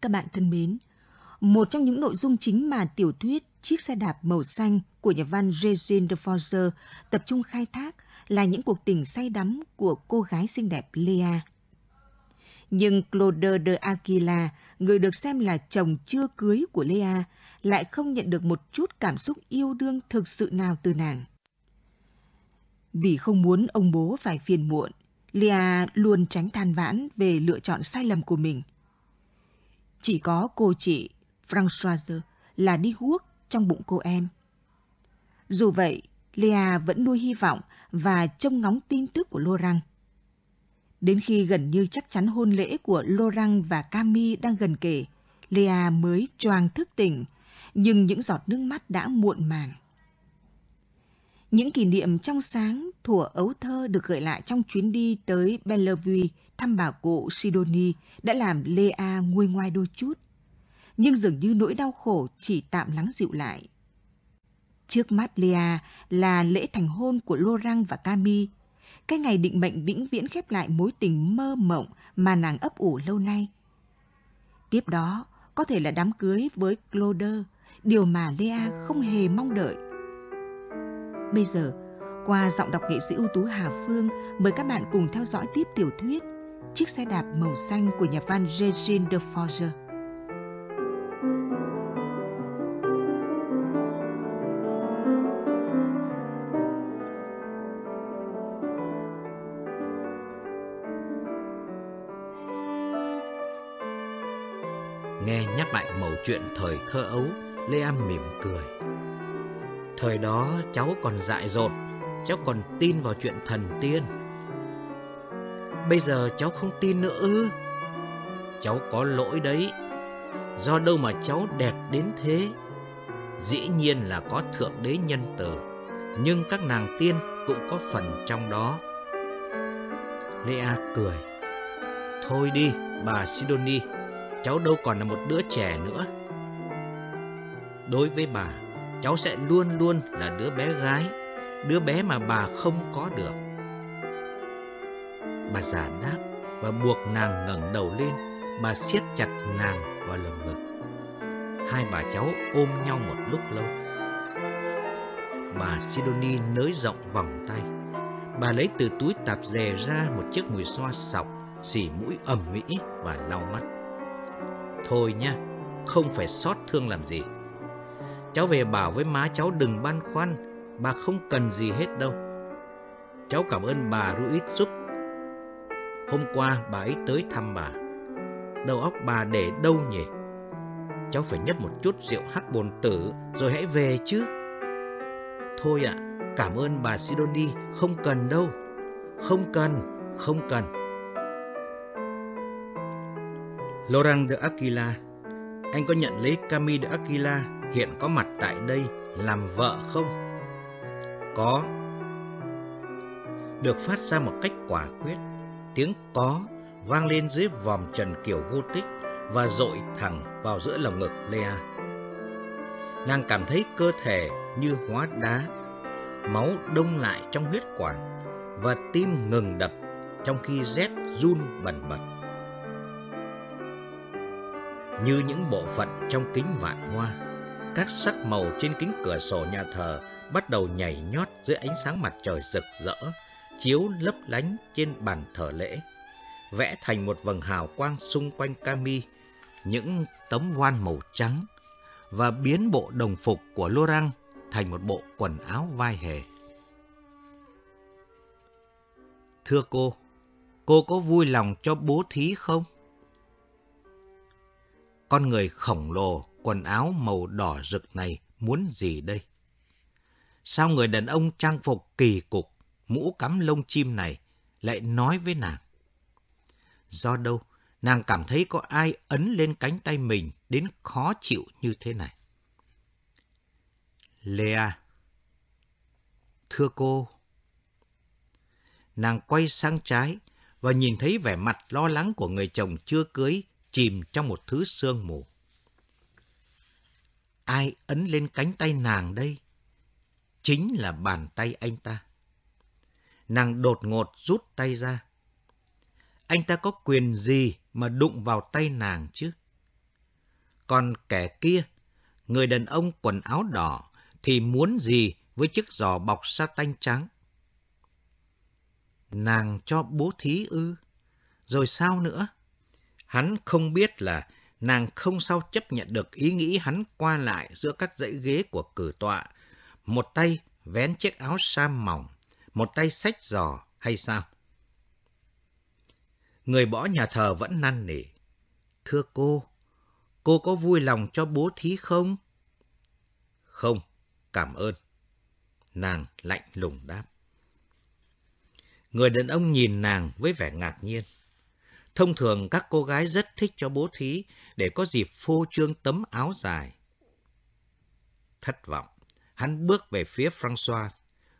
các bạn thân mến, một trong những nội dung chính mà tiểu thuyết Chiếc xe đạp màu xanh của nhà văn Regine de Forger tập trung khai thác là những cuộc tình say đắm của cô gái xinh đẹp Lea. Nhưng Claude de Aquila, người được xem là chồng chưa cưới của Lea, lại không nhận được một chút cảm xúc yêu đương thực sự nào từ nàng. Vì không muốn ông bố phải phiền muộn, Lea luôn tránh than vãn về lựa chọn sai lầm của mình. Chỉ có cô chị Françoise là đi guốc trong bụng cô em. Dù vậy, Lea vẫn nuôi hy vọng và trông ngóng tin tức của Laurent. Đến khi gần như chắc chắn hôn lễ của Laurent và Camille đang gần kề, Lea mới choàng thức tỉnh, nhưng những giọt nước mắt đã muộn màng. Những kỷ niệm trong sáng thủa ấu thơ được gợi lại trong chuyến đi tới Bellevue thăm bà cụ Sidonie đã làm Lea nguôi ngoai đôi chút. Nhưng dường như nỗi đau khổ chỉ tạm lắng dịu lại. Trước mắt Lea là lễ thành hôn của Laurent và Camille, cái ngày định mệnh vĩnh viễn khép lại mối tình mơ mộng mà nàng ấp ủ lâu nay. Tiếp đó, có thể là đám cưới với Claude, điều mà Lea không hề mong đợi. Bây giờ, qua giọng đọc nghệ sĩ ưu tú Hà Phương, mời các bạn cùng theo dõi tiếp tiểu thuyết Chiếc xe đạp màu xanh của nhà văn Regine de Forger. Nghe nhắc lại mẩu chuyện thời thơ ấu, Lê Am mỉm cười. Thời đó cháu còn dại dột, cháu còn tin vào chuyện thần tiên. Bây giờ cháu không tin nữa ư? Cháu có lỗi đấy. Do đâu mà cháu đẹp đến thế? Dĩ nhiên là có thượng đế nhân từ, nhưng các nàng tiên cũng có phần trong đó. Lea cười. Thôi đi, bà Sidonie, cháu đâu còn là một đứa trẻ nữa. Đối với bà, cháu sẽ luôn luôn là đứa bé gái, đứa bé mà bà không có được. Bà giả đáp và buộc nàng ngẩng đầu lên, bà siết chặt nàng vào lồng ngực. Hai bà cháu ôm nhau một lúc lâu. Bà Sidonie nới rộng vòng tay. Bà lấy từ túi tạp dề ra một chiếc mùi xoa sọc, xỉ mũi ẩm mỹ và lau mắt. Thôi nha, không phải xót thương làm gì. Cháu về bảo với má cháu đừng băn khoăn, bà không cần gì hết đâu. Cháu cảm ơn bà Ruiz giúp. Hôm qua bà ấy tới thăm bà. Đầu óc bà để đâu nhỉ? Cháu phải nhấp một chút rượu hắc bồn tử rồi hãy về chứ. Thôi ạ, cảm ơn bà Sidoni, không cần đâu. Không cần, không cần. Laurent de Aquila, anh có nhận lấy Camille de Aquila hiện có mặt tại đây làm vợ không? Có. Được phát ra một cách quả quyết, tiếng có vang lên dưới vòm trần kiểu vô tích và dội thẳng vào giữa lồng ngực Lea. Nàng cảm thấy cơ thể như hóa đá, máu đông lại trong huyết quản và tim ngừng đập trong khi rét run bần bật. Như những bộ phận trong kính vạn hoa, các sắc màu trên kính cửa sổ nhà thờ bắt đầu nhảy nhót dưới ánh sáng mặt trời rực rỡ, chiếu lấp lánh trên bàn thờ lễ, vẽ thành một vầng hào quang xung quanh Cami, những tấm voan màu trắng, và biến bộ đồng phục của Laurent thành một bộ quần áo vai hề. Thưa cô, cô có vui lòng cho bố thí không? Con người khổng lồ, quần áo màu đỏ rực này muốn gì đây? Sao người đàn ông trang phục kỳ cục, mũ cắm lông chim này lại nói với nàng? Do đâu, nàng cảm thấy có ai ấn lên cánh tay mình đến khó chịu như thế này? Lea Thưa cô Nàng quay sang trái và nhìn thấy vẻ mặt lo lắng của người chồng chưa cưới chìm trong một thứ sương mù. Ai ấn lên cánh tay nàng đây? Chính là bàn tay anh ta. Nàng đột ngột rút tay ra. Anh ta có quyền gì mà đụng vào tay nàng chứ? Còn kẻ kia, người đàn ông quần áo đỏ, thì muốn gì với chiếc giò bọc sa tanh trắng? Nàng cho bố thí ư? Rồi sao nữa? Hắn không biết là nàng không sao chấp nhận được ý nghĩ hắn qua lại giữa các dãy ghế của cử tọa, một tay vén chiếc áo sam mỏng, một tay xách giò hay sao? Người bỏ nhà thờ vẫn năn nỉ. Thưa cô, cô có vui lòng cho bố thí không? Không, cảm ơn. Nàng lạnh lùng đáp. Người đàn ông nhìn nàng với vẻ ngạc nhiên. Thông thường các cô gái rất thích cho bố thí để có dịp phô trương tấm áo dài. Thất vọng, hắn bước về phía Francois.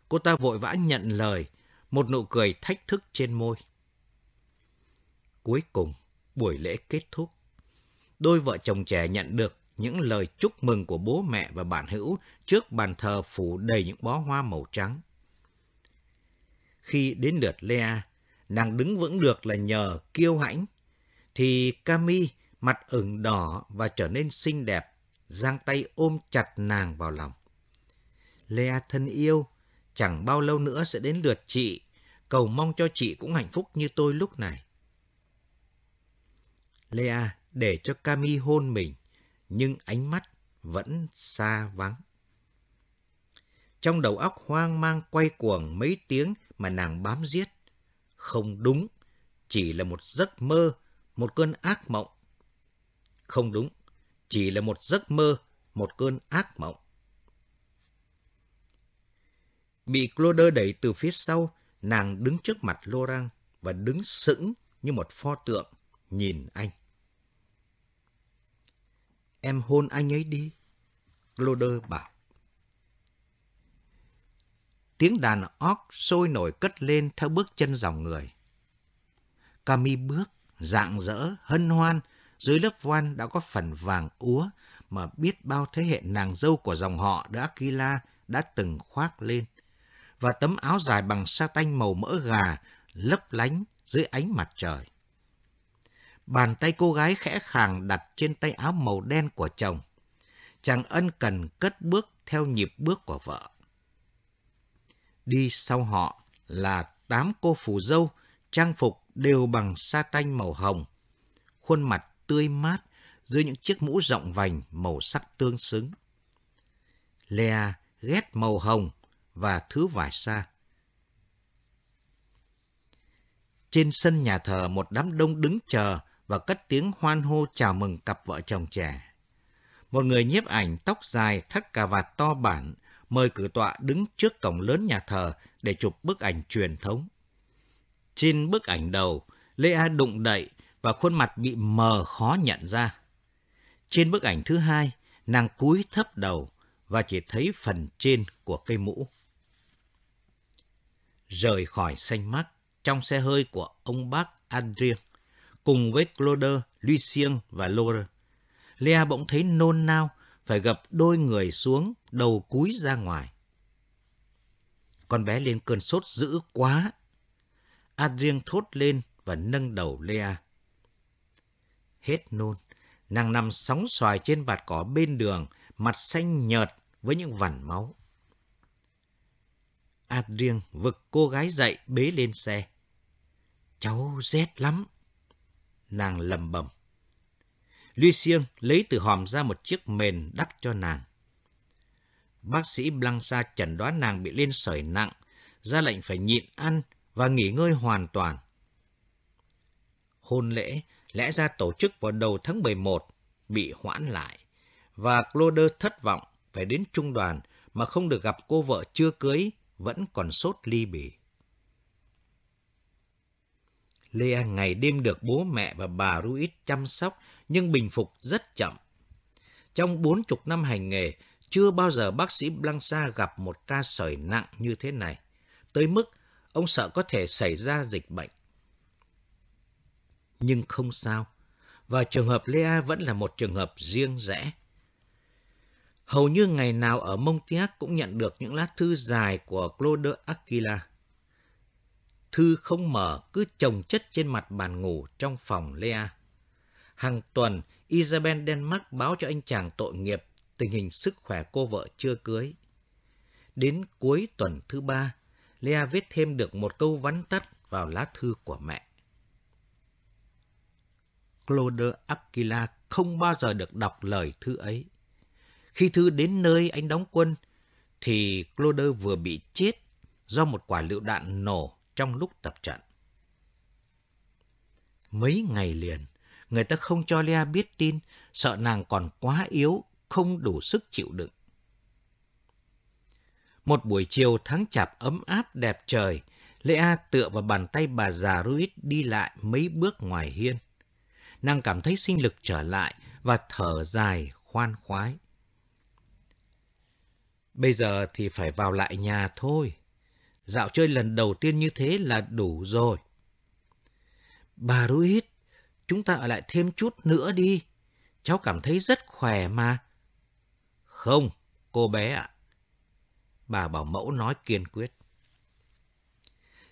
Cô ta vội vã nhận lời, một nụ cười thách thức trên môi. Cuối cùng, buổi lễ kết thúc. Đôi vợ chồng trẻ nhận được những lời chúc mừng của bố mẹ và bạn hữu trước bàn thờ phủ đầy những bó hoa màu trắng. Khi đến lượt Lea, nàng đứng vững được là nhờ kiêu hãnh, thì Cami mặt ửng đỏ và trở nên xinh đẹp, giang tay ôm chặt nàng vào lòng. Lea thân yêu, chẳng bao lâu nữa sẽ đến lượt chị, cầu mong cho chị cũng hạnh phúc như tôi lúc này. Lea để cho Cami hôn mình, nhưng ánh mắt vẫn xa vắng. Trong đầu óc hoang mang quay cuồng mấy tiếng mà nàng bám giết. Không đúng, chỉ là một giấc mơ, một cơn ác mộng. Không đúng, chỉ là một giấc mơ, một cơn ác mộng. Bị Claude đẩy từ phía sau, nàng đứng trước mặt Laurent và đứng sững như một pho tượng, nhìn anh. Em hôn anh ấy đi. Claude bảo. Tiếng đàn óc sôi nổi cất lên theo bước chân dòng người. Cami bước, dạng dỡ, hân hoan, dưới lớp voan đã có phần vàng úa mà biết bao thế hệ nàng dâu của dòng họ đã Aquila đã từng khoác lên. Và tấm áo dài bằng sa tanh màu mỡ gà lấp lánh dưới ánh mặt trời. Bàn tay cô gái khẽ khàng đặt trên tay áo màu đen của chồng. Chàng ân cần cất bước theo nhịp bước của vợ. Đi sau họ là tám cô phù dâu, trang phục đều bằng sa tanh màu hồng. Khuôn mặt tươi mát dưới những chiếc mũ rộng vành màu sắc tương xứng. Lea ghét màu hồng và thứ vải sa. Trên sân nhà thờ một đám đông đứng chờ và cất tiếng hoan hô chào mừng cặp vợ chồng trẻ. Một người nhiếp ảnh tóc dài thắt cà vạt to bản mời cử tọa đứng trước cổng lớn nhà thờ để chụp bức ảnh truyền thống. Trên bức ảnh đầu, Lê A đụng đậy và khuôn mặt bị mờ khó nhận ra. Trên bức ảnh thứ hai, nàng cúi thấp đầu và chỉ thấy phần trên của cây mũ. Rời khỏi xanh mắt trong xe hơi của ông bác Adrien, cùng với Claude, Lucien và Laura, Lea bỗng thấy nôn nao phải gập đôi người xuống, đầu cúi ra ngoài. Con bé lên cơn sốt dữ quá. Adrien thốt lên và nâng đầu Lea. Hết nôn, nàng nằm sóng xoài trên bạt cỏ bên đường, mặt xanh nhợt với những vằn máu. Adrien vực cô gái dậy bế lên xe. Cháu rét lắm. Nàng lầm bầm. Lucien lấy từ hòm ra một chiếc mền đắp cho nàng. Bác sĩ Blanca chẩn đoán nàng bị lên sởi nặng, ra lệnh phải nhịn ăn và nghỉ ngơi hoàn toàn. Hôn lễ lẽ ra tổ chức vào đầu tháng 11 bị hoãn lại, và Claude thất vọng phải đến trung đoàn mà không được gặp cô vợ chưa cưới, vẫn còn sốt ly bì. Lea ngày đêm được bố mẹ và bà Ruiz chăm sóc nhưng bình phục rất chậm. Trong bốn chục năm hành nghề, chưa bao giờ bác sĩ Blanca gặp một ca sởi nặng như thế này, tới mức ông sợ có thể xảy ra dịch bệnh. Nhưng không sao, và trường hợp Lea vẫn là một trường hợp riêng rẽ. Hầu như ngày nào ở Montiac cũng nhận được những lá thư dài của Claude Aquila. Thư không mở, cứ chồng chất trên mặt bàn ngủ trong phòng Lea. Hàng tuần, Isabel Denmark báo cho anh chàng tội nghiệp tình hình sức khỏe cô vợ chưa cưới. Đến cuối tuần thứ ba, Lea viết thêm được một câu vắn tắt vào lá thư của mẹ. Claude Aquila không bao giờ được đọc lời thư ấy. Khi thư đến nơi anh đóng quân, thì Claude vừa bị chết do một quả lựu đạn nổ trong lúc tập trận. Mấy ngày liền, người ta không cho Lea biết tin, sợ nàng còn quá yếu, không đủ sức chịu đựng. Một buổi chiều tháng chạp ấm áp đẹp trời, Lea tựa vào bàn tay bà già Ruiz đi lại mấy bước ngoài hiên. Nàng cảm thấy sinh lực trở lại và thở dài, khoan khoái. Bây giờ thì phải vào lại nhà thôi. Dạo chơi lần đầu tiên như thế là đủ rồi. Bà Ruiz, chúng ta ở lại thêm chút nữa đi. Cháu cảm thấy rất khỏe mà. Không, cô bé ạ. Bà bảo mẫu nói kiên quyết.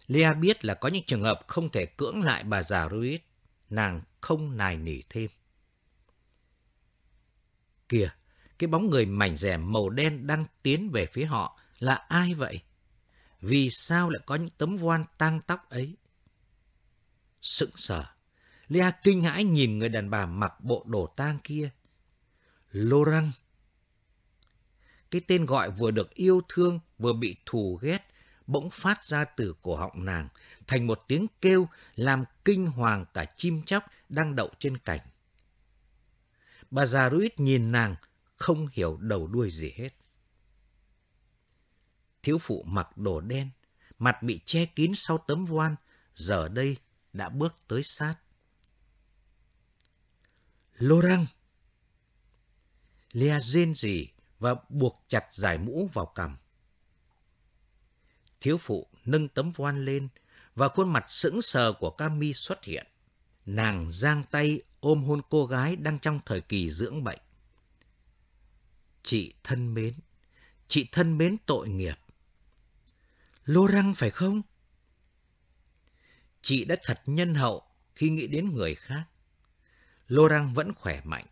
Lea biết là có những trường hợp không thể cưỡng lại bà già Ruiz. Nàng không nài nỉ thêm. Kìa, cái bóng người mảnh rẻ màu đen đang tiến về phía họ là ai vậy? Vì sao lại có những tấm voan tang tóc ấy? Sững sờ, Lea kinh hãi nhìn người đàn bà mặc bộ đồ tang kia. Loran, Cái tên gọi vừa được yêu thương, vừa bị thù ghét, bỗng phát ra từ cổ họng nàng, thành một tiếng kêu làm kinh hoàng cả chim chóc đang đậu trên cành. Bà già Ruiz nhìn nàng, không hiểu đầu đuôi gì hết. Thiếu phụ mặc đồ đen, mặt bị che kín sau tấm voan, giờ đây đã bước tới sát. Laurent! Lea rên rỉ và buộc chặt giải mũ vào cằm. Thiếu phụ nâng tấm voan lên và khuôn mặt sững sờ của Cami xuất hiện. Nàng giang tay ôm hôn cô gái đang trong thời kỳ dưỡng bệnh. Chị thân mến, chị thân mến tội nghiệp. Lô răng phải không? Chị đã thật nhân hậu khi nghĩ đến người khác. Laurent vẫn khỏe mạnh.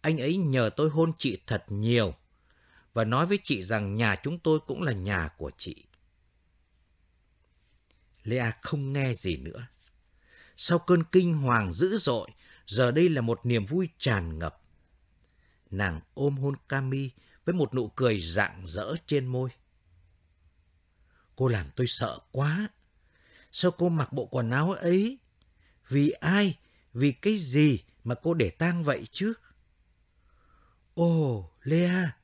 Anh ấy nhờ tôi hôn chị thật nhiều và nói với chị rằng nhà chúng tôi cũng là nhà của chị. Lea không nghe gì nữa. Sau cơn kinh hoàng dữ dội, giờ đây là một niềm vui tràn ngập. Nàng ôm hôn Cami với một nụ cười rạng rỡ trên môi. Cô làm tôi sợ quá. Sao cô mặc bộ quần áo ấy? Vì ai? Vì cái gì mà cô để tang vậy chứ? Ồ, Lea,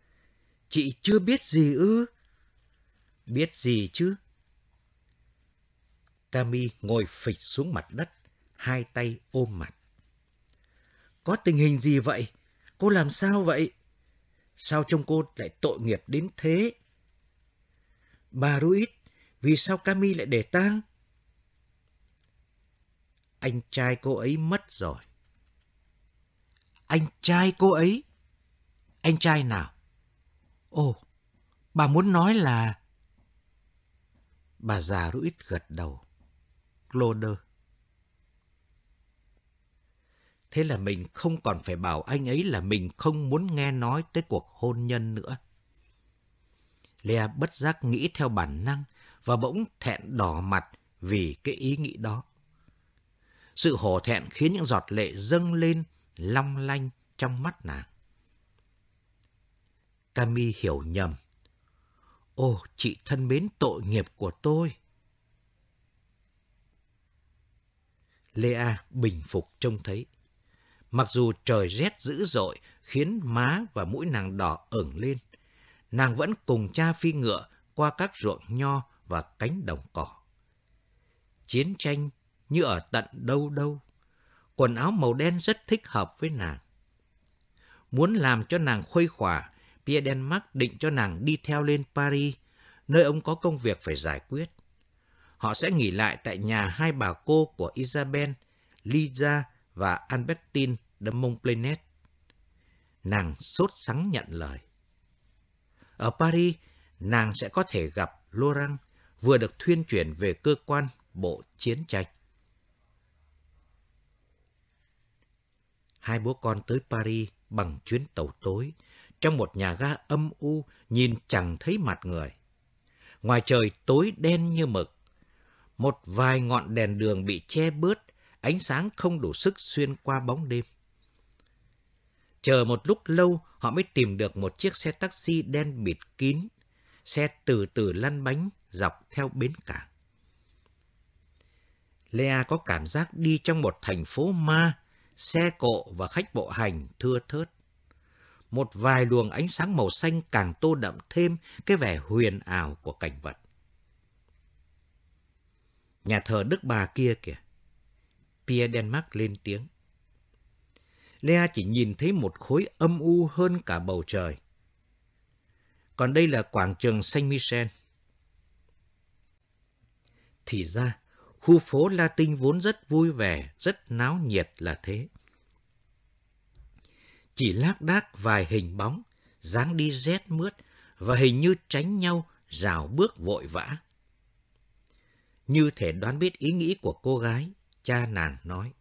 chị chưa biết gì ư? Biết gì chứ? Cami ngồi phịch xuống mặt đất, hai tay ôm mặt. Có tình hình gì vậy? Cô làm sao vậy? Sao trông cô lại tội nghiệp đến thế? Bà Ruiz, vì sao Cami lại để tang? Anh trai cô ấy mất rồi. Anh trai cô ấy? Anh trai nào? Ồ, bà muốn nói là... Bà già Ruiz gật đầu. Claude. Thế là mình không còn phải bảo anh ấy là mình không muốn nghe nói tới cuộc hôn nhân nữa. Lea bất giác nghĩ theo bản năng và bỗng thẹn đỏ mặt vì cái ý nghĩ đó. Sự hổ thẹn khiến những giọt lệ dâng lên long lanh trong mắt nàng. Cami hiểu nhầm. Ô, chị thân mến tội nghiệp của tôi. Lea bình phục trông thấy. Mặc dù trời rét dữ dội khiến má và mũi nàng đỏ ửng lên, nàng vẫn cùng cha phi ngựa qua các ruộng nho và cánh đồng cỏ. Chiến tranh như ở tận đâu đâu, quần áo màu đen rất thích hợp với nàng. Muốn làm cho nàng khuây khỏa, Pierre Denmark định cho nàng đi theo lên Paris, nơi ông có công việc phải giải quyết. Họ sẽ nghỉ lại tại nhà hai bà cô của Isabel, Lisa và Albertine de Montplanet. Nàng sốt sắng nhận lời. Ở Paris, nàng sẽ có thể gặp Laurent vừa được thuyên chuyển về cơ quan bộ chiến tranh. Hai bố con tới Paris bằng chuyến tàu tối, trong một nhà ga âm u nhìn chẳng thấy mặt người. Ngoài trời tối đen như mực. Một vài ngọn đèn đường bị che bớt, ánh sáng không đủ sức xuyên qua bóng đêm. Chờ một lúc lâu, họ mới tìm được một chiếc xe taxi đen bịt kín. Xe từ từ lăn bánh dọc theo bến cảng. Lea có cảm giác đi trong một thành phố ma, xe cộ và khách bộ hành thưa thớt. Một vài luồng ánh sáng màu xanh càng tô đậm thêm cái vẻ huyền ảo của cảnh vật. Nhà thờ Đức Bà kia kìa. Pierre Denmark lên tiếng. Lea chỉ nhìn thấy một khối âm u hơn cả bầu trời. Còn đây là quảng trường Saint Michel. Thì ra, khu phố Latin vốn rất vui vẻ, rất náo nhiệt là thế. Chỉ lác đác vài hình bóng, dáng đi rét mướt và hình như tránh nhau, rào bước vội vã. Như thể đoán biết ý nghĩ của cô gái, cha nàng nói.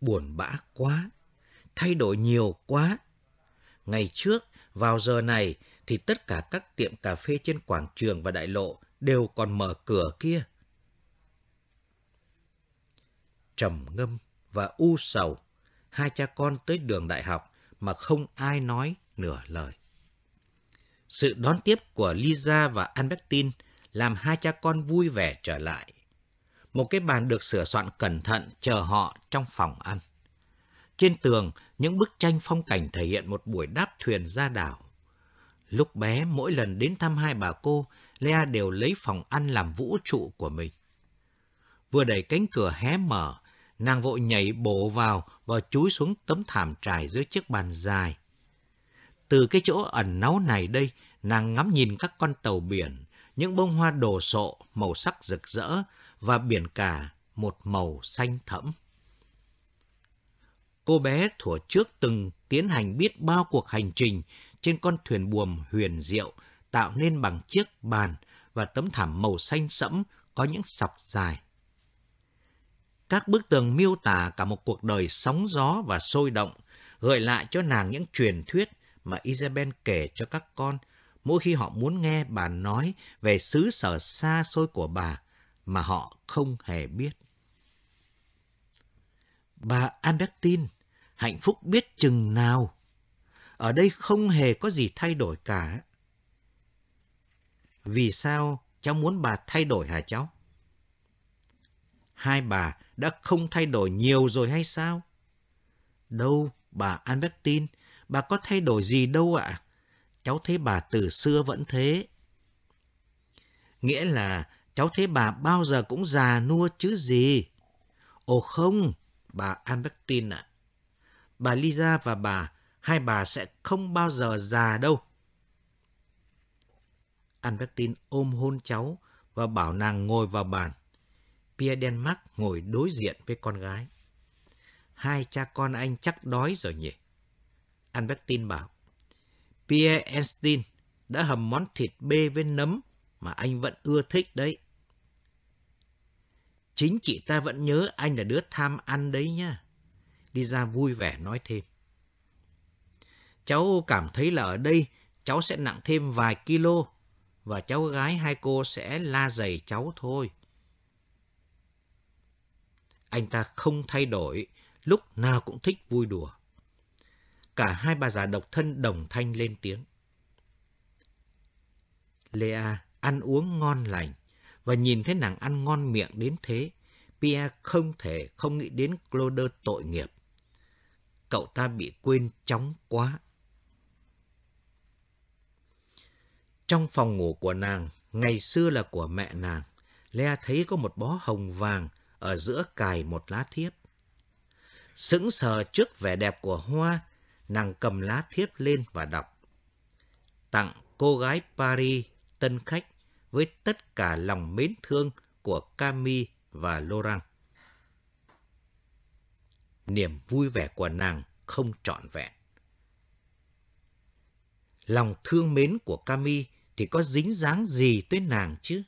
Buồn bã quá, thay đổi nhiều quá. Ngày trước, vào giờ này, thì tất cả các tiệm cà phê trên quảng trường và đại lộ đều còn mở cửa kia. Trầm ngâm và u sầu, hai cha con tới đường đại học mà không ai nói nửa lời. Sự đón tiếp của Lisa và Albertine làm hai cha con vui vẻ trở lại. Một cái bàn được sửa soạn cẩn thận chờ họ trong phòng ăn. Trên tường, những bức tranh phong cảnh thể hiện một buổi đáp thuyền ra đảo. Lúc bé, mỗi lần đến thăm hai bà cô, Lea đều lấy phòng ăn làm vũ trụ của mình. Vừa đẩy cánh cửa hé mở, nàng vội nhảy bổ vào và chúi xuống tấm thảm trải dưới chiếc bàn dài. Từ cái chỗ ẩn náu này đây, nàng ngắm nhìn các con tàu biển, những bông hoa đồ sộ màu sắc rực rỡ và biển cả một màu xanh thẫm. Cô bé thuở trước từng tiến hành biết bao cuộc hành trình trên con thuyền buồm huyền diệu tạo nên bằng chiếc bàn và tấm thảm màu xanh sẫm có những sọc dài. Các bức tường miêu tả cả một cuộc đời sóng gió và sôi động, gợi lại cho nàng những truyền thuyết mà Isabel kể cho các con mỗi khi họ muốn nghe bà nói về xứ sở xa xôi của bà mà họ không hề biết. Bà Albertine, hạnh phúc biết chừng nào. Ở đây không hề có gì thay đổi cả. Vì sao cháu muốn bà thay đổi hả cháu? Hai bà đã không thay đổi nhiều rồi hay sao? Đâu, bà Albertine, bà có thay đổi gì đâu ạ? Cháu thấy bà từ xưa vẫn thế. Nghĩa là cháu thấy bà bao giờ cũng già nua chứ gì. Ồ không, bà Albertine ạ. Bà Lisa và bà, hai bà sẽ không bao giờ già đâu. Albertine ôm hôn cháu và bảo nàng ngồi vào bàn. Pierre Denmark ngồi đối diện với con gái. Hai cha con anh chắc đói rồi nhỉ? Albertine bảo. Pierre Einstein đã hầm món thịt bê với nấm mà anh vẫn ưa thích đấy. Chính chị ta vẫn nhớ anh là đứa tham ăn đấy nha. Lisa vui vẻ nói thêm. Cháu cảm thấy là ở đây cháu sẽ nặng thêm vài kilo và cháu gái hai cô sẽ la giày cháu thôi. Anh ta không thay đổi, lúc nào cũng thích vui đùa. Cả hai bà già độc thân đồng thanh lên tiếng. Lea ăn uống ngon lành, và nhìn thấy nàng ăn ngon miệng đến thế, Pierre không thể không nghĩ đến Claude tội nghiệp. Cậu ta bị quên chóng quá. Trong phòng ngủ của nàng, ngày xưa là của mẹ nàng, Lea thấy có một bó hồng vàng ở giữa cài một lá thiếp. Sững sờ trước vẻ đẹp của hoa, nàng cầm lá thiếp lên và đọc. Tặng cô gái Paris tân khách với tất cả lòng mến thương của Camille và Laurent. Niềm vui vẻ của nàng không trọn vẹn. Lòng thương mến của Camille thì có dính dáng gì tới nàng chứ?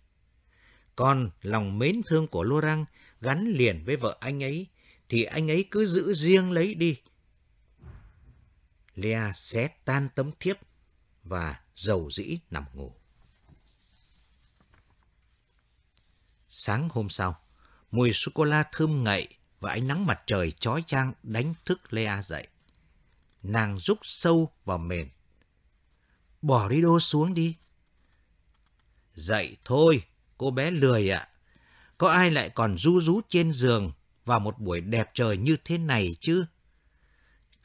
Còn lòng mến thương của Laurent gắn liền với vợ anh ấy thì anh ấy cứ giữ riêng lấy đi. Lea xé tan tấm thiếp và dầu dĩ nằm ngủ. Sáng hôm sau, mùi sô-cô-la thơm ngậy và ánh nắng mặt trời chói chang đánh thức Lea dậy. Nàng rúc sâu vào mền. Bỏ đi đô xuống đi. Dậy thôi, cô bé lười ạ. Có ai lại còn ru rú trên giường vào một buổi đẹp trời như thế này chứ?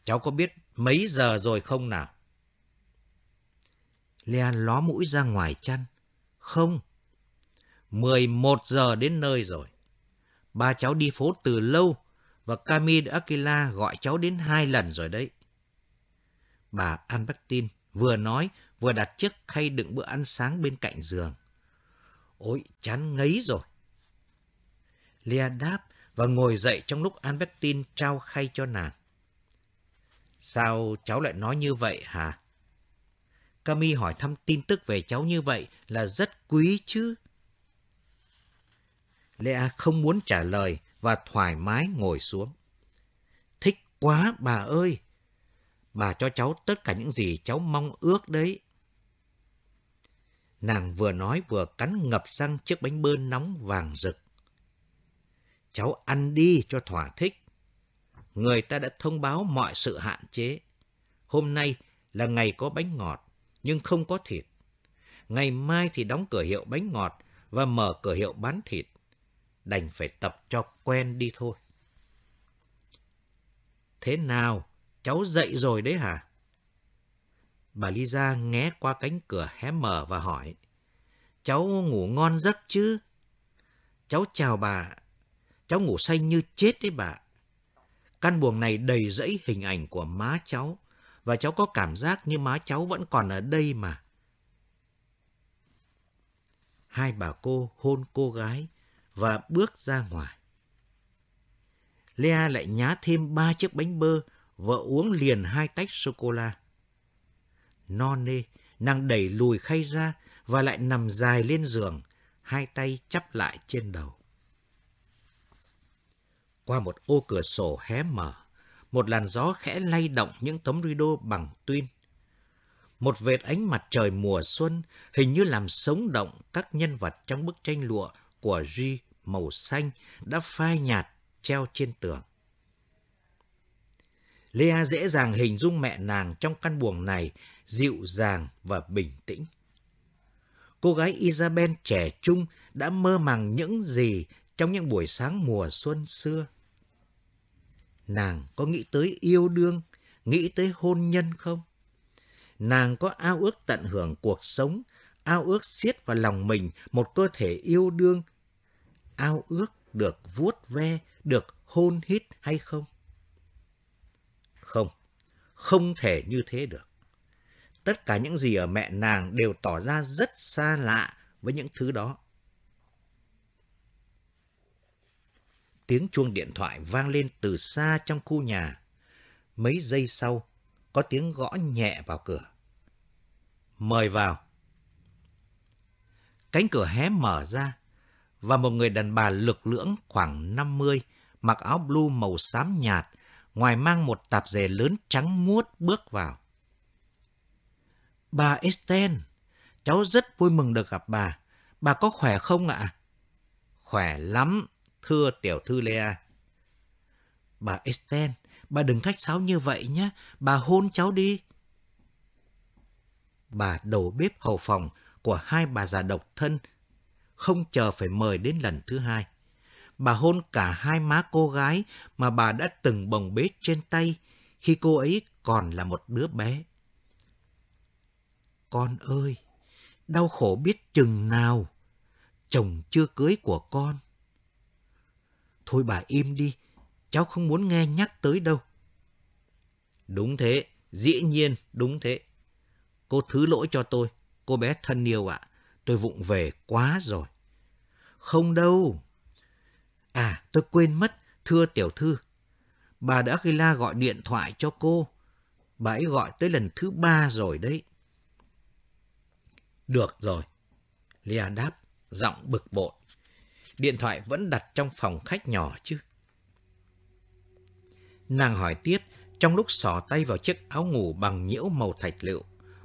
Cháu có biết mấy giờ rồi không nào? Lea ló mũi ra ngoài chăn. Không. Mười một giờ đến nơi rồi. Ba cháu đi phố từ lâu và Camille Aquila gọi cháu đến hai lần rồi đấy. Bà Albertine vừa nói vừa đặt chiếc khay đựng bữa ăn sáng bên cạnh giường. Ôi, chán ngấy rồi. Lea đáp và ngồi dậy trong lúc Albertine trao khay cho nàng. Sao cháu lại nói như vậy hả? Cami hỏi thăm tin tức về cháu như vậy là rất quý chứ. Lea không muốn trả lời và thoải mái ngồi xuống. Thích quá bà ơi! Bà cho cháu tất cả những gì cháu mong ước đấy. Nàng vừa nói vừa cắn ngập răng chiếc bánh bơ nóng vàng rực. Cháu ăn đi cho thỏa thích. Người ta đã thông báo mọi sự hạn chế. Hôm nay là ngày có bánh ngọt, nhưng không có thịt. Ngày mai thì đóng cửa hiệu bánh ngọt và mở cửa hiệu bán thịt. Đành phải tập cho quen đi thôi. Thế nào? Cháu dậy rồi đấy hả? Bà Lisa nghe qua cánh cửa hé mở và hỏi. Cháu ngủ ngon giấc chứ? Cháu chào bà. Cháu ngủ say như chết đấy bà. Căn buồng này đầy rẫy hình ảnh của má cháu, và cháu có cảm giác như má cháu vẫn còn ở đây mà. Hai bà cô hôn cô gái và bước ra ngoài. Lea lại nhá thêm ba chiếc bánh bơ và uống liền hai tách sô-cô-la. Non nê, nàng đẩy lùi khay ra và lại nằm dài lên giường, hai tay chắp lại trên đầu. Qua một ô cửa sổ hé mở, một làn gió khẽ lay động những tấm rideau bằng tuyên. Một vệt ánh mặt trời mùa xuân hình như làm sống động các nhân vật trong bức tranh lụa của Duy màu xanh đã phai nhạt treo trên tường. Lea dễ dàng hình dung mẹ nàng trong căn buồng này dịu dàng và bình tĩnh. Cô gái Isabel trẻ trung đã mơ màng những gì trong những buổi sáng mùa xuân xưa. Nàng có nghĩ tới yêu đương, nghĩ tới hôn nhân không? Nàng có ao ước tận hưởng cuộc sống, ao ước siết vào lòng mình một cơ thể yêu đương, ao ước được vuốt ve, được hôn hít hay không? Không, không thể như thế được. Tất cả những gì ở mẹ nàng đều tỏ ra rất xa lạ với những thứ đó. Tiếng chuông điện thoại vang lên từ xa trong khu nhà. Mấy giây sau, có tiếng gõ nhẹ vào cửa. Mời vào. Cánh cửa hé mở ra, và một người đàn bà lực lưỡng khoảng 50, mặc áo blue màu xám nhạt, ngoài mang một tạp dề lớn trắng muốt bước vào. Bà Esten, cháu rất vui mừng được gặp bà. Bà có khỏe không ạ? Khỏe lắm, thưa tiểu thư Lea. Bà Esten, bà đừng khách sáo như vậy nhé, bà hôn cháu đi. Bà đầu bếp hầu phòng của hai bà già độc thân, không chờ phải mời đến lần thứ hai. Bà hôn cả hai má cô gái mà bà đã từng bồng bế trên tay khi cô ấy còn là một đứa bé. Con ơi, đau khổ biết chừng nào, chồng chưa cưới của con. Thôi bà im đi, cháu không muốn nghe nhắc tới đâu. Đúng thế, dĩ nhiên, đúng thế. Cô thứ lỗi cho tôi, cô bé thân yêu ạ, tôi vụng về quá rồi. Không đâu. À, tôi quên mất, thưa tiểu thư. Bà đã khi la gọi điện thoại cho cô. Bà ấy gọi tới lần thứ ba rồi đấy. Được rồi. Lia đáp, giọng bực bội. Điện thoại vẫn đặt trong phòng khách nhỏ chứ. Nàng hỏi tiếp trong lúc sò tay vào chiếc áo ngủ bằng nhiễu màu thạch lựu,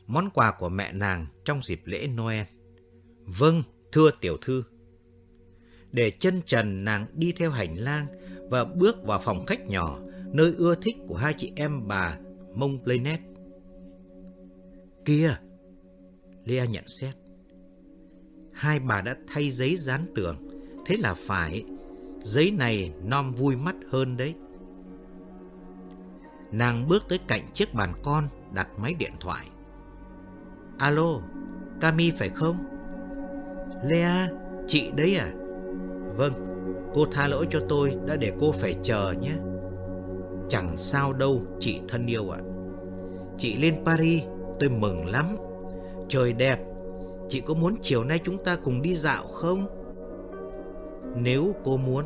món quà của mẹ nàng trong dịp lễ Noel. Vâng, thưa tiểu thư. Để chân trần nàng đi theo hành lang và bước vào phòng khách nhỏ, nơi ưa thích của hai chị em bà Mông Planet. Kia! Lea nhận xét. Hai bà đã thay giấy dán tường, thế là phải. Giấy này non vui mắt hơn đấy. Nàng bước tới cạnh chiếc bàn con, đặt máy điện thoại. Alo, Cami phải không? Lea, chị đấy à? Vâng, cô tha lỗi cho tôi đã để cô phải chờ nhé. Chẳng sao đâu, chị thân yêu ạ. Chị lên Paris, tôi mừng lắm. Trời đẹp, chị có muốn chiều nay chúng ta cùng đi dạo không? Nếu cô muốn.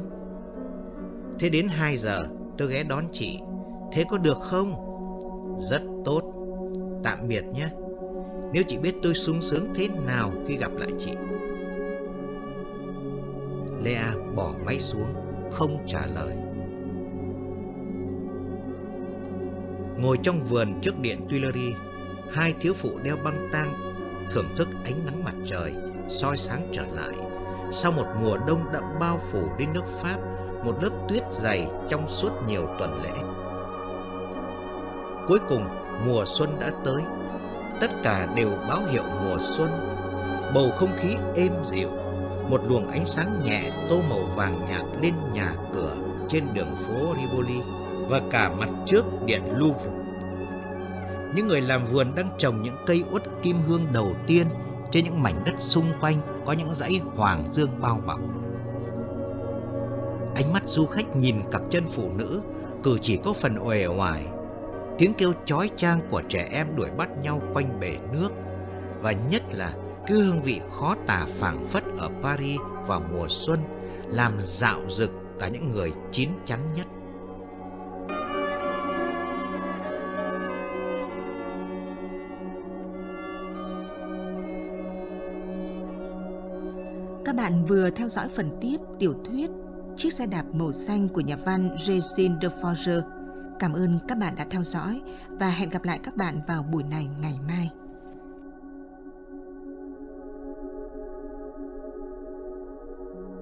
Thế đến 2 giờ tôi ghé đón chị. Thế có được không? Rất tốt. Tạm biệt nhé. Nếu chị biết tôi sung sướng thế nào khi gặp lại chị. Lea bỏ máy xuống, không trả lời. Ngồi trong vườn trước điện Tuileries, hai thiếu phụ đeo băng tang thưởng thức ánh nắng mặt trời soi sáng trở lại. Sau một mùa đông đã bao phủ đến nước Pháp, một lớp tuyết dày trong suốt nhiều tuần lễ. Cuối cùng, mùa xuân đã tới. Tất cả đều báo hiệu mùa xuân. Bầu không khí êm dịu, một luồng ánh sáng nhẹ tô màu vàng nhạt lên nhà cửa trên đường phố Rivoli và cả mặt trước điện Louvre. Những người làm vườn đang trồng những cây uất kim hương đầu tiên trên những mảnh đất xung quanh có những dãy hoàng dương bao bọc. Ánh mắt du khách nhìn cặp chân phụ nữ, cử chỉ có phần uể oải tiếng kêu chói chang của trẻ em đuổi bắt nhau quanh bể nước và nhất là cái hương vị khó tả phảng phất ở Paris vào mùa xuân làm dạo rực cả những người chín chắn nhất. Vừa theo dõi phần tiếp, tiểu thuyết Chiếc xe đạp màu xanh của nhà văn Jason de Forger Cảm ơn các bạn đã theo dõi và hẹn gặp lại các bạn vào buổi này ngày mai.